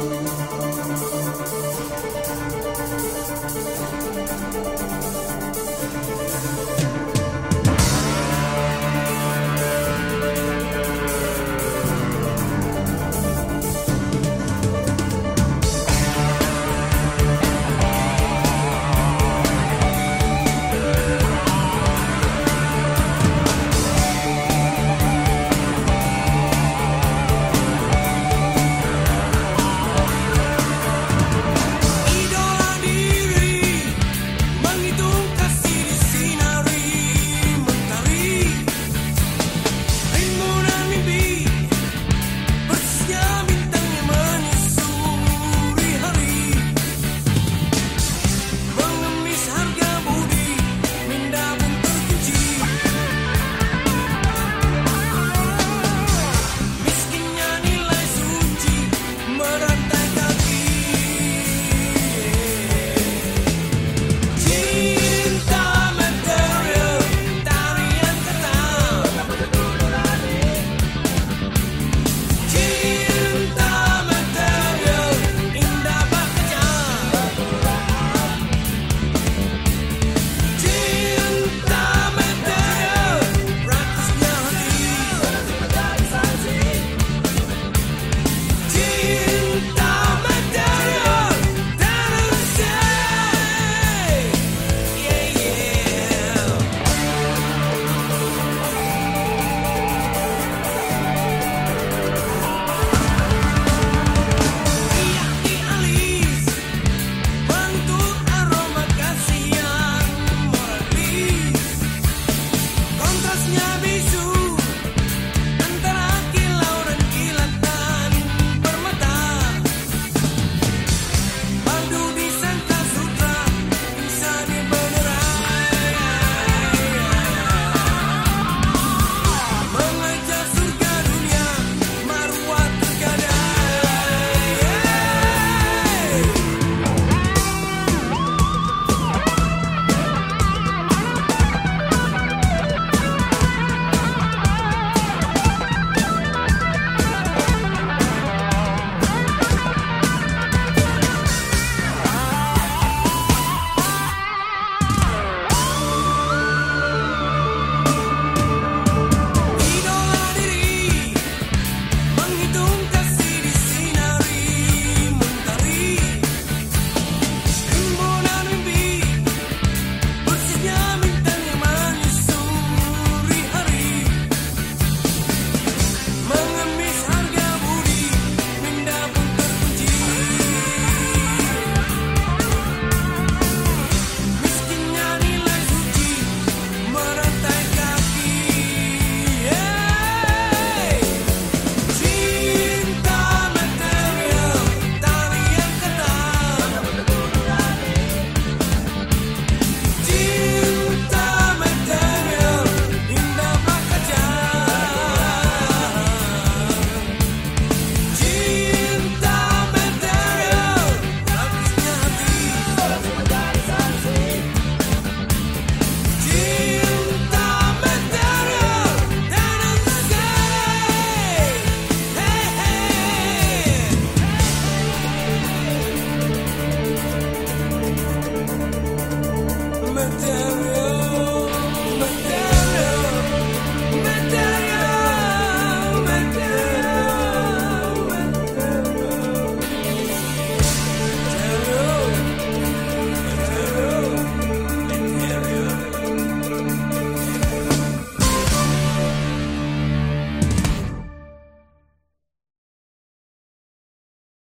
Música